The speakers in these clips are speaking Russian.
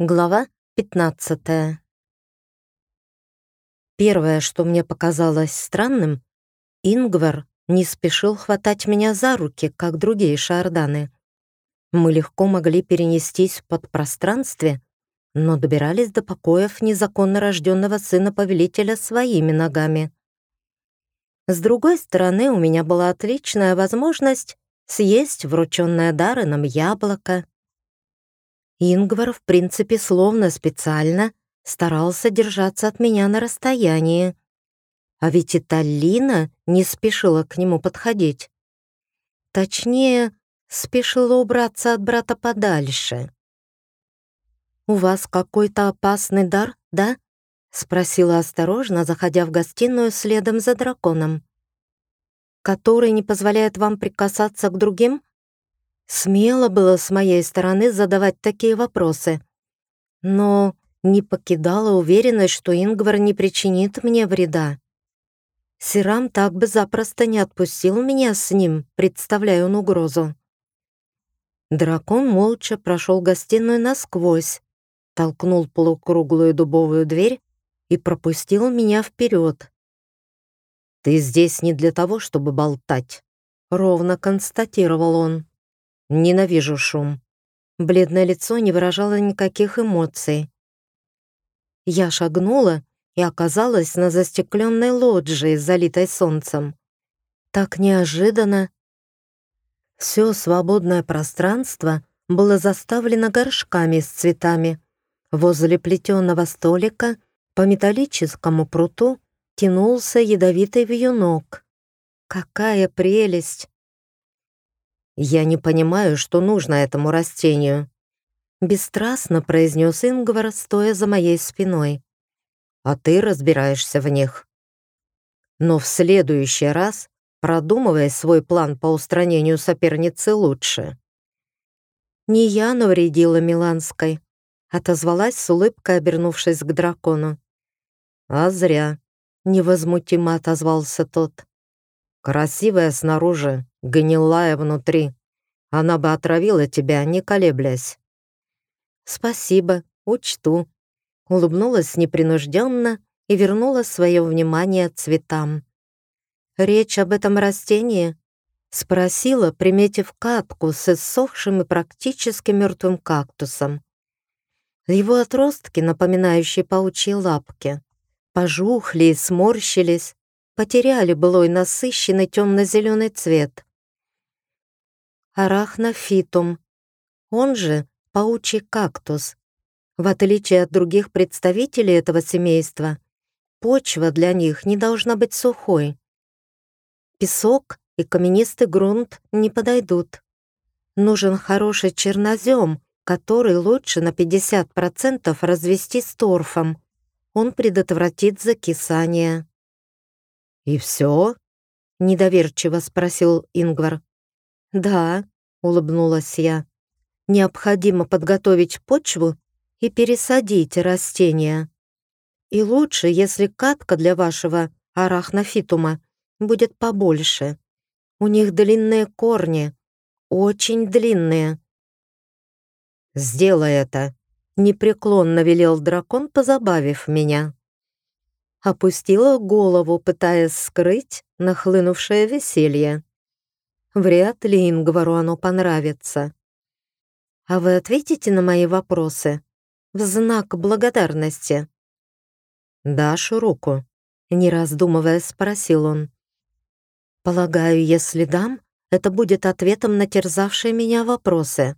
Глава 15 Первое, что мне показалось странным, Ингвар не спешил хватать меня за руки, как другие шарданы. Мы легко могли перенестись под пространстве, но добирались до покоев незаконно рожденного сына повелителя своими ногами. С другой стороны, у меня была отличная возможность съесть врученное Дарреном яблоко Ингвар, в принципе, словно специально старался держаться от меня на расстоянии. А ведь и Таллина не спешила к нему подходить. Точнее, спешила убраться от брата подальше. «У вас какой-то опасный дар, да?» — спросила осторожно, заходя в гостиную следом за драконом. «Который не позволяет вам прикасаться к другим?» Смело было с моей стороны задавать такие вопросы. Но не покидала уверенность, что Ингвар не причинит мне вреда. Сирам так бы запросто не отпустил меня с ним, представляя он угрозу. Дракон молча прошел гостиную насквозь, толкнул полукруглую дубовую дверь и пропустил меня вперед. «Ты здесь не для того, чтобы болтать», — ровно констатировал он. Ненавижу шум. Бледное лицо не выражало никаких эмоций. Я шагнула и оказалась на застекленной лоджии, залитой солнцем. Так неожиданно. Все свободное пространство было заставлено горшками с цветами. Возле плетеного столика по металлическому пруту тянулся ядовитый вьюнок. Какая прелесть! «Я не понимаю, что нужно этому растению», — бесстрастно произнес Ингвар, стоя за моей спиной. «А ты разбираешься в них. Но в следующий раз продумывай свой план по устранению соперницы лучше». «Не я навредила Миланской», — отозвалась с улыбкой, обернувшись к дракону. «А зря», — невозмутимо отозвался тот. «Красивая снаружи, гнилая внутри. Она бы отравила тебя, не колеблясь». «Спасибо, учту», — улыбнулась непринужденно и вернула свое внимание цветам. «Речь об этом растении?» — спросила, приметив катку с иссохшим и практически мертвым кактусом. Его отростки, напоминающие паучьи лапки, пожухли и сморщились, потеряли былой насыщенный темно-зеленый цвет арахнофитум, он же паучий кактус. В отличие от других представителей этого семейства, почва для них не должна быть сухой. Песок и каменистый грунт не подойдут. Нужен хороший чернозем, который лучше на 50% развести с торфом. Он предотвратит закисание. «И все?» — недоверчиво спросил Ингвар. «Да», — улыбнулась я. «Необходимо подготовить почву и пересадить растения. И лучше, если катка для вашего арахнофитума будет побольше. У них длинные корни, очень длинные». «Сделай это», — непреклонно велел дракон, позабавив меня. Опустила голову, пытаясь скрыть нахлынувшее веселье. Вряд ли Ингвару оно понравится. А вы ответите на мои вопросы в знак благодарности? «Дашь руку?» — не раздумывая спросил он. «Полагаю, если дам, это будет ответом на терзавшие меня вопросы».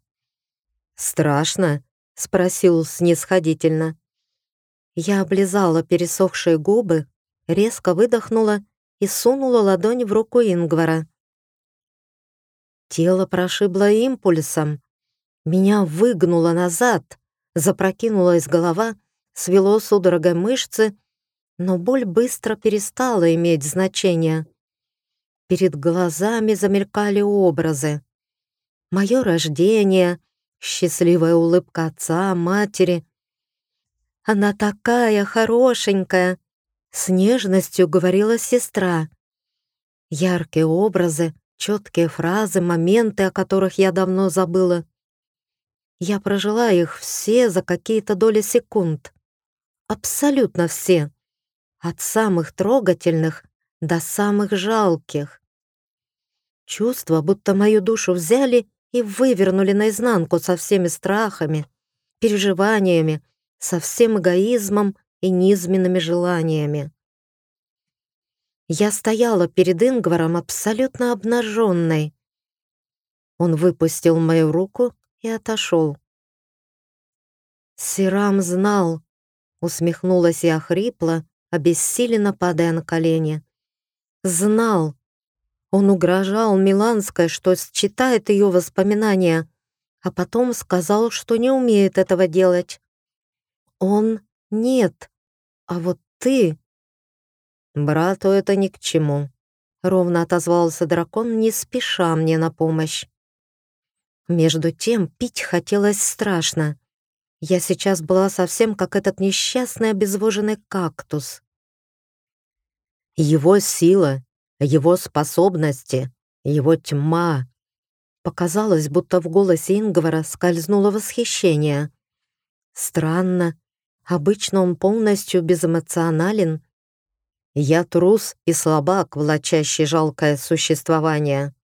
«Страшно?» — спросил снисходительно. Я облизала пересохшие губы, резко выдохнула и сунула ладонь в руку Ингвара. Тело прошибло импульсом. Меня выгнуло назад, запрокинулась голова, свело судорогой мышцы, но боль быстро перестала иметь значение. Перед глазами замелькали образы. Мое рождение, счастливая улыбка отца, матери. «Она такая хорошенькая!» — с нежностью говорила сестра. Яркие образы, четкие фразы, моменты, о которых я давно забыла. Я прожила их все за какие-то доли секунд. Абсолютно все. От самых трогательных до самых жалких. Чувство, будто мою душу взяли и вывернули наизнанку со всеми страхами, переживаниями, со всем эгоизмом и низменными желаниями. Я стояла перед Ингваром абсолютно обнаженной. Он выпустил мою руку и отошел. Сирам знал, усмехнулась я хрипло, обессиленно падая на колени. Знал. Он угрожал Миланской, что считает ее воспоминания, а потом сказал, что не умеет этого делать. Он нет, а вот ты... Брату это ни к чему. Ровно отозвался дракон, не спеша мне на помощь. Между тем пить хотелось страшно. Я сейчас была совсем как этот несчастный обезвоженный кактус. Его сила, его способности, его тьма. Показалось, будто в голосе Ингвара скользнуло восхищение. Странно. Обычно он полностью безэмоционален. Я трус и слабак, влачащий жалкое существование.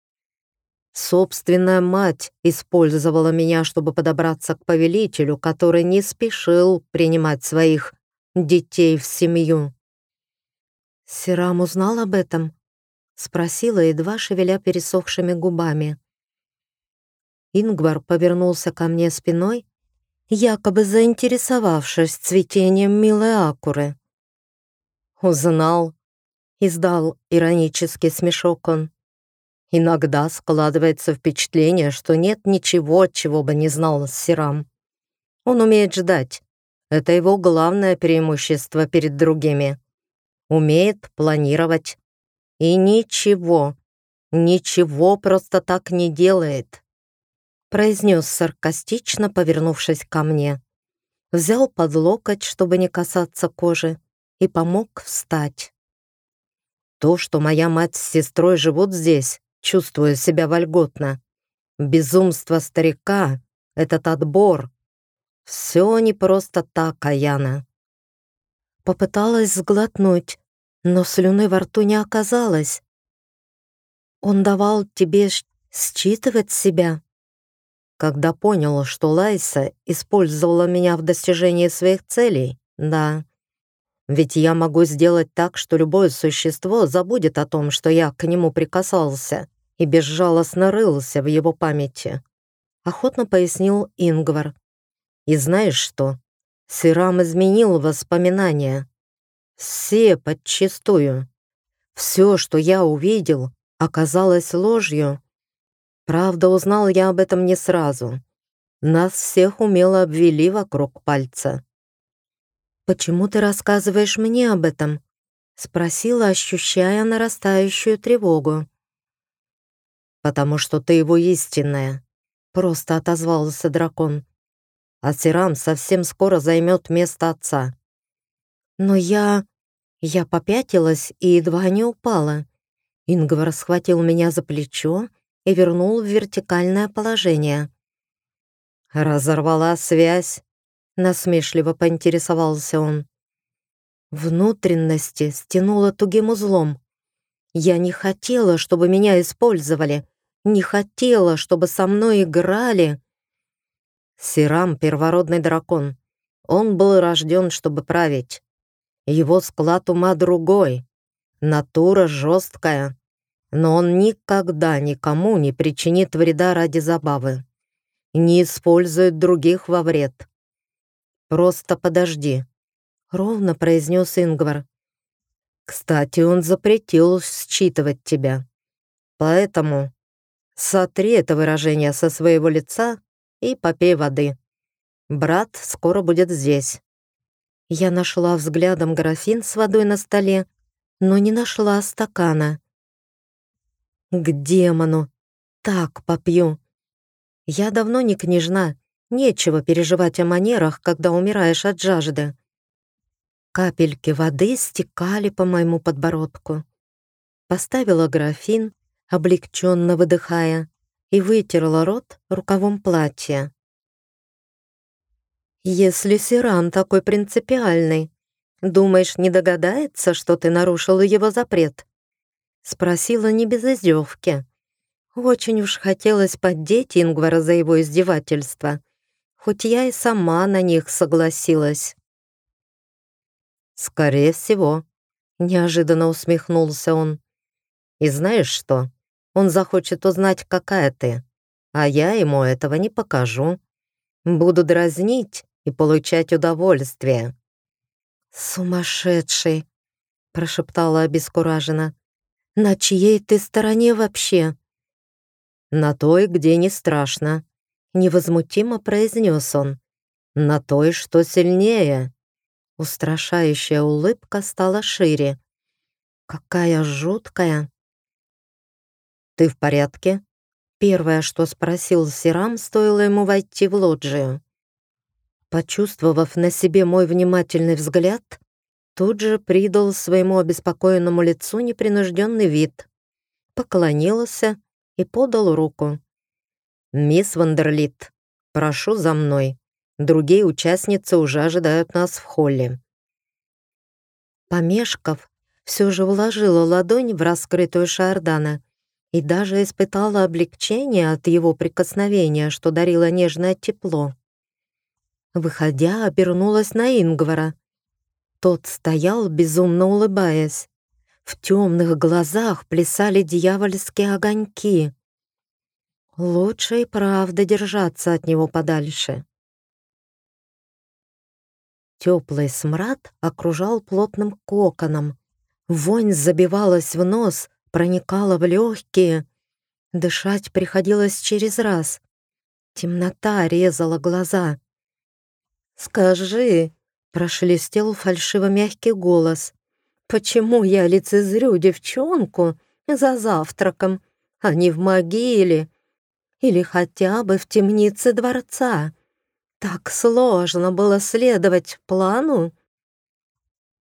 Собственная мать использовала меня, чтобы подобраться к повелителю, который не спешил принимать своих детей в семью. Сирам узнал об этом? Спросила, едва шевеля пересохшими губами. Ингвар повернулся ко мне спиной, якобы заинтересовавшись цветением милой акуры. «Узнал», — издал иронический смешок он. Иногда складывается впечатление, что нет ничего, чего бы не знал Сирам. Он умеет ждать. Это его главное преимущество перед другими. Умеет планировать. И ничего, ничего просто так не делает. Произнес саркастично, повернувшись ко мне. Взял под локоть, чтобы не касаться кожи, и помог встать. То, что моя мать с сестрой живут здесь, чувствуя себя вольготно. Безумство старика, этот отбор. Все не просто так, Аяна. Попыталась сглотнуть, но слюны во рту не оказалось. Он давал тебе считывать себя. Когда понял, что Лайса использовала меня в достижении своих целей, да. Ведь я могу сделать так, что любое существо забудет о том, что я к нему прикасался и безжалостно рылся в его памяти. Охотно пояснил Ингвар. И знаешь что? Сирам изменил воспоминания. Все подчистую. Все, что я увидел, оказалось ложью. Правда, узнал я об этом не сразу. Нас всех умело обвели вокруг пальца. «Почему ты рассказываешь мне об этом?» — спросила, ощущая нарастающую тревогу потому что ты его истинная», — просто отозвался дракон. «А Сирам совсем скоро займет место отца». «Но я...» Я попятилась и едва не упала. Ингвар схватил меня за плечо и вернул в вертикальное положение. «Разорвала связь?» — насмешливо поинтересовался он. Внутренности стянуло тугим узлом. Я не хотела, чтобы меня использовали, не хотела, чтобы со мной играли. Сирам — первородный дракон. Он был рожден, чтобы править. Его склад ума другой. Натура жесткая. Но он никогда никому не причинит вреда ради забавы. Не использует других во вред. «Просто подожди», — ровно произнес Ингвар. «Кстати, он запретил считывать тебя. Поэтому Сотри это выражение со своего лица и попей воды. Брат скоро будет здесь». Я нашла взглядом графин с водой на столе, но не нашла стакана. «К демону! Так попью!» Я давно не княжна, нечего переживать о манерах, когда умираешь от жажды. Капельки воды стекали по моему подбородку. Поставила графин, облегченно выдыхая, и вытерла рот рукавом платья. Если Сиран такой принципиальный, думаешь, не догадается, что ты нарушил его запрет?» Спросила не без издевки. Очень уж хотелось поддеть Ингвара за его издевательство, хоть я и сама на них согласилась. «Скорее всего», — неожиданно усмехнулся он. «И знаешь что? Он захочет узнать, какая ты, а я ему этого не покажу. Буду дразнить и получать удовольствие». «Сумасшедший!» — прошептала обескураженно. «На чьей ты стороне вообще?» «На той, где не страшно», — невозмутимо произнес он. «На той, что сильнее». Устрашающая улыбка стала шире. «Какая жуткая!» «Ты в порядке?» Первое, что спросил Сирам, стоило ему войти в лоджию. Почувствовав на себе мой внимательный взгляд, тут же придал своему обеспокоенному лицу непринужденный вид, поклонился и подал руку. «Мисс Вандерлит, прошу за мной. Другие участницы уже ожидают нас в холле». Помешков, все же вложила ладонь в раскрытую Шардана и даже испытала облегчение от его прикосновения, что дарило нежное тепло. Выходя, обернулась на Ингвара. Тот стоял, безумно улыбаясь. В темных глазах плясали дьявольские огоньки. Лучше и правда держаться от него подальше. Теплый смрад окружал плотным коконом. Вонь забивалась в нос, проникала в легкие. Дышать приходилось через раз. Темнота резала глаза. «Скажи», — прошелестел фальшиво-мягкий голос, «почему я лицезрю девчонку за завтраком, а не в могиле или хотя бы в темнице дворца? Так сложно было следовать плану».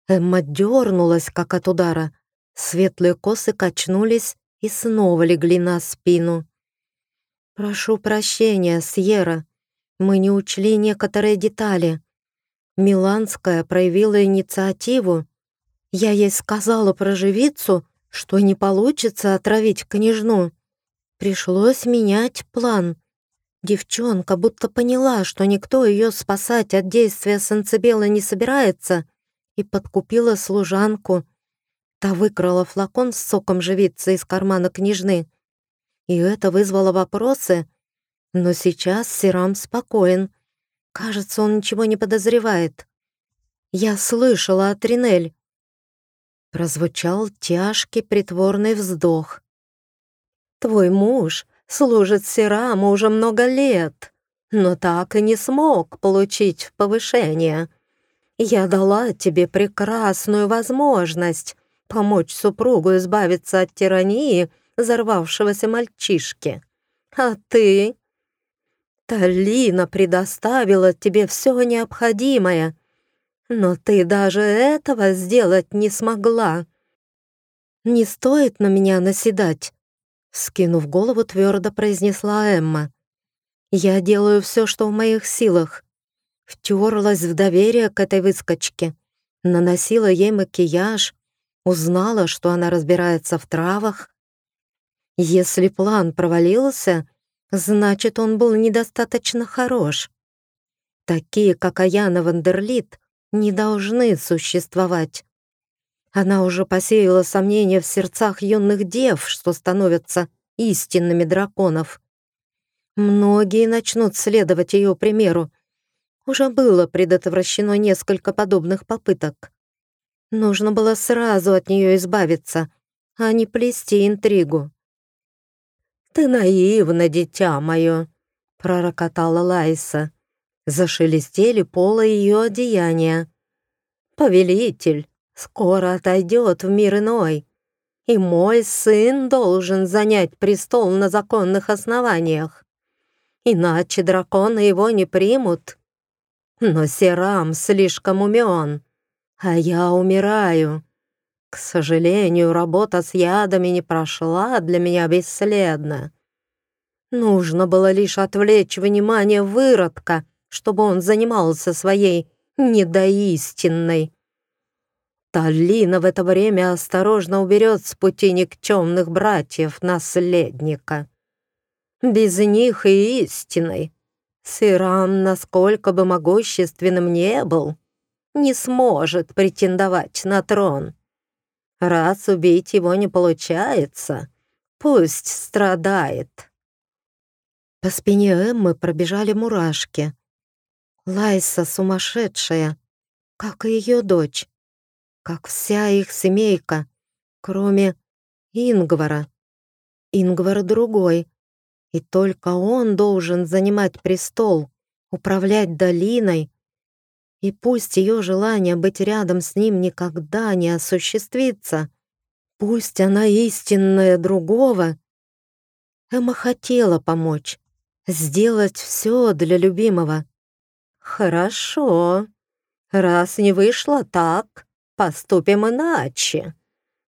Эмма дернулась, как от удара. Светлые косы качнулись и снова легли на спину. «Прошу прощения, Сьерра», мы не учли некоторые детали. Миланская проявила инициативу. Я ей сказала про живицу, что не получится отравить княжну. Пришлось менять план. Девчонка будто поняла, что никто ее спасать от действия Санцебела не собирается, и подкупила служанку. Та выкрала флакон с соком живицы из кармана княжны. И это вызвало вопросы, но сейчас Сирам спокоен. Кажется, он ничего не подозревает. Я слышала от Ринель. Прозвучал тяжкий притворный вздох. «Твой муж служит Сираму уже много лет, но так и не смог получить повышение. Я дала тебе прекрасную возможность помочь супругу избавиться от тирании взорвавшегося мальчишки. А ты Талина предоставила тебе все необходимое, но ты даже этого сделать не смогла. Не стоит на меня наседать, скинув голову, твердо произнесла Эмма. Я делаю все, что в моих силах. Втерлась в доверие к этой выскочке, наносила ей макияж, узнала, что она разбирается в травах. Если план провалился, Значит, он был недостаточно хорош. Такие, как Аяна Вандерлит, не должны существовать. Она уже посеяла сомнения в сердцах юных дев, что становятся истинными драконов. Многие начнут следовать ее примеру. Уже было предотвращено несколько подобных попыток. Нужно было сразу от нее избавиться, а не плести интригу. «Ты наивна, дитя мое!» — пророкотала Лайса. Зашелестели полы ее одеяния. «Повелитель скоро отойдет в мир иной, и мой сын должен занять престол на законных основаниях. Иначе драконы его не примут. Но Серам слишком умен, а я умираю. К сожалению, работа с ядами не прошла для меня бесследно. Нужно было лишь отвлечь внимание выродка чтобы он занимался своей недоистинной. Талина в это время осторожно уберет с пути никчемных братьев-наследника. Без них и истиной Сирам, насколько бы могущественным не был, не сможет претендовать на трон. Раз убить его не получается, пусть страдает. По спине Эммы пробежали мурашки. Лайса сумасшедшая, как и ее дочь, как вся их семейка, кроме Ингвара. Ингвар другой, и только он должен занимать престол, управлять долиной, и пусть ее желание быть рядом с ним никогда не осуществится, пусть она истинная другого, Эмма хотела помочь, сделать все для любимого. «Хорошо. Раз не вышло так, поступим иначе.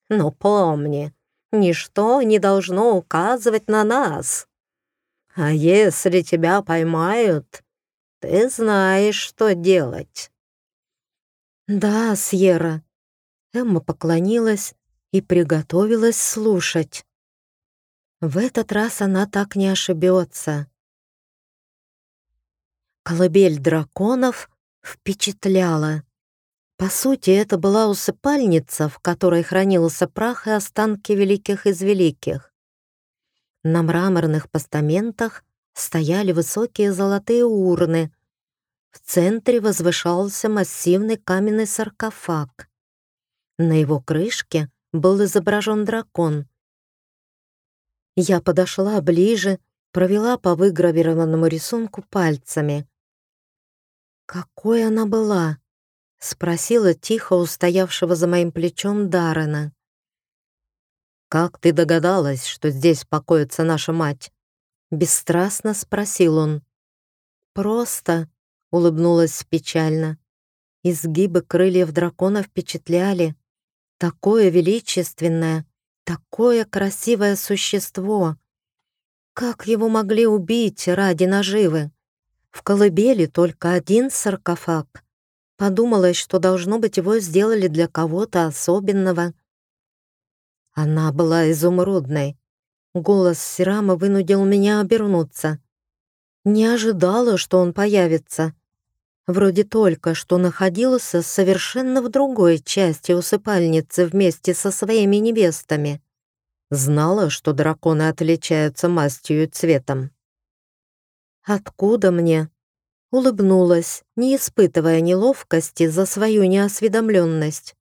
Но помни, ничто не должно указывать на нас. А если тебя поймают, ты знаешь, что делать». «Да, Сьерра». Эмма поклонилась и приготовилась слушать. В этот раз она так не ошибется. Колыбель драконов впечатляла. По сути, это была усыпальница, в которой хранился прах и останки великих из великих. На мраморных постаментах стояли высокие золотые урны. В центре возвышался массивный каменный саркофаг. На его крышке был изображен дракон. Я подошла ближе, провела по выгравированному рисунку пальцами. «Какой она была?» — спросила тихо у стоявшего за моим плечом Даррена. «Как ты догадалась, что здесь покоится наша мать?» Бесстрастно спросил он. «Просто», — улыбнулась печально. Изгибы крыльев дракона впечатляли. Такое величественное, такое красивое существо. Как его могли убить ради наживы? В колыбели только один саркофаг. Подумалось, что, должно быть, его сделали для кого-то особенного. Она была изумрудной. Голос Сирама вынудил меня обернуться. Не ожидала, что он появится. Вроде только что находился совершенно в другой части усыпальницы вместе со своими невестами. Знала, что драконы отличаются мастью и цветом. «Откуда мне?» Улыбнулась, не испытывая неловкости за свою неосведомленность.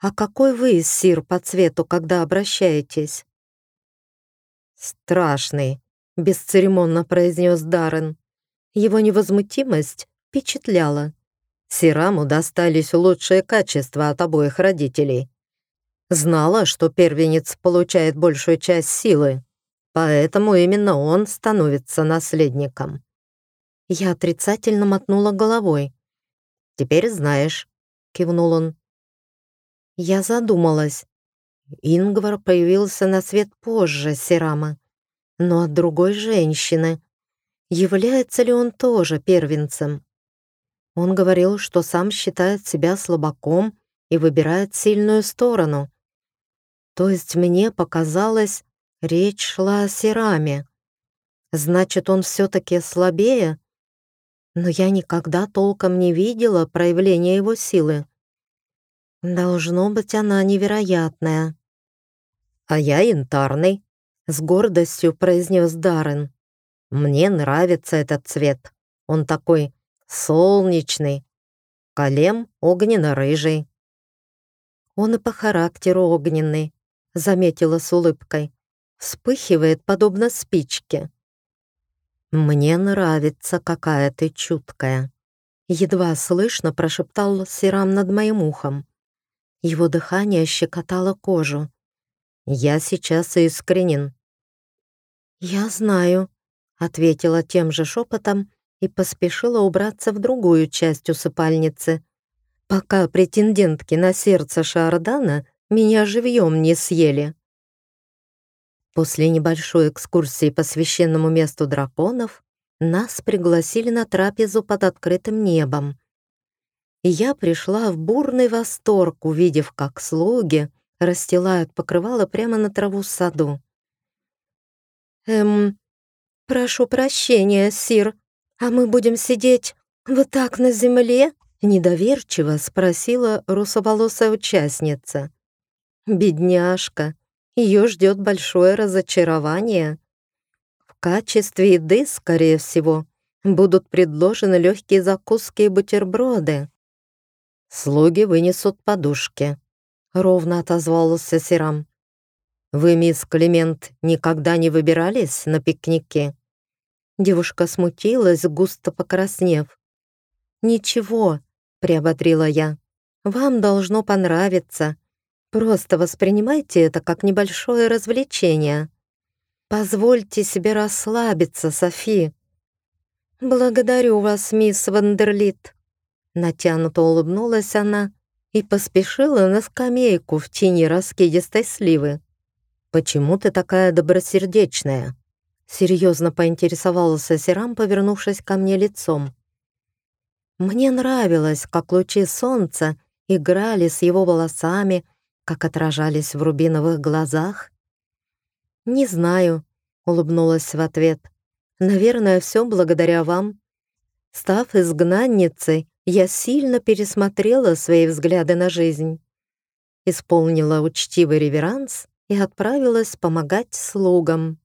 «А какой вы, Сир, по цвету, когда обращаетесь?» «Страшный», — бесцеремонно произнес Даррен. Его невозмутимость впечатляла. Сираму достались лучшие качества от обоих родителей. Знала, что первенец получает большую часть силы, поэтому именно он становится наследником. Я отрицательно мотнула головой. «Теперь знаешь», — кивнул он. Я задумалась. Ингвар появился на свет позже Серама, но от другой женщины. Является ли он тоже первенцем? Он говорил, что сам считает себя слабаком и выбирает сильную сторону. То есть мне показалось, речь шла о Сераме. Значит, он все-таки слабее? Но я никогда толком не видела проявления его силы. Должно быть, она невероятная. «А я янтарный», — с гордостью произнес Даррен. «Мне нравится этот цвет. Он такой солнечный. Колем огненно-рыжий». «Он и по характеру огненный», — заметила с улыбкой. «Вспыхивает, подобно спичке». «Мне нравится, какая ты чуткая», — едва слышно прошептал Сирам над моим ухом. Его дыхание щекотало кожу. «Я сейчас искренен». «Я знаю», — ответила тем же шепотом и поспешила убраться в другую часть усыпальницы, пока претендентки на сердце Шардана меня живьем не съели. После небольшой экскурсии по священному месту драконов нас пригласили на трапезу под открытым небом. Я пришла в бурный восторг, увидев, как слуги расстилают покрывало прямо на траву в саду. «Эм, прошу прощения, сир, а мы будем сидеть вот так на земле?» Недоверчиво спросила русоволосая участница. «Бедняжка, ее ждет большое разочарование. В качестве еды, скорее всего, будут предложены легкие закуски и бутерброды. Слуги вынесут подушки», — ровно отозвался Сирам. «Вы, мисс Климент, никогда не выбирались на пикники?» Девушка смутилась, густо покраснев. «Ничего», — приоботрила я, — «вам должно понравиться. Просто воспринимайте это как небольшое развлечение. Позвольте себе расслабиться, Софи». «Благодарю вас, мисс Вандерлит», — натянуто улыбнулась она и поспешила на скамейку в тени раскидистой сливы. «Почему ты такая добросердечная?» Серьезно поинтересовался Серам, повернувшись ко мне лицом. Мне нравилось, как лучи солнца играли с его волосами, как отражались в рубиновых глазах. «Не знаю», — улыбнулась в ответ. «Наверное, все благодаря вам. Став изгнанницей, я сильно пересмотрела свои взгляды на жизнь, исполнила учтивый реверанс и отправилась помогать слугам.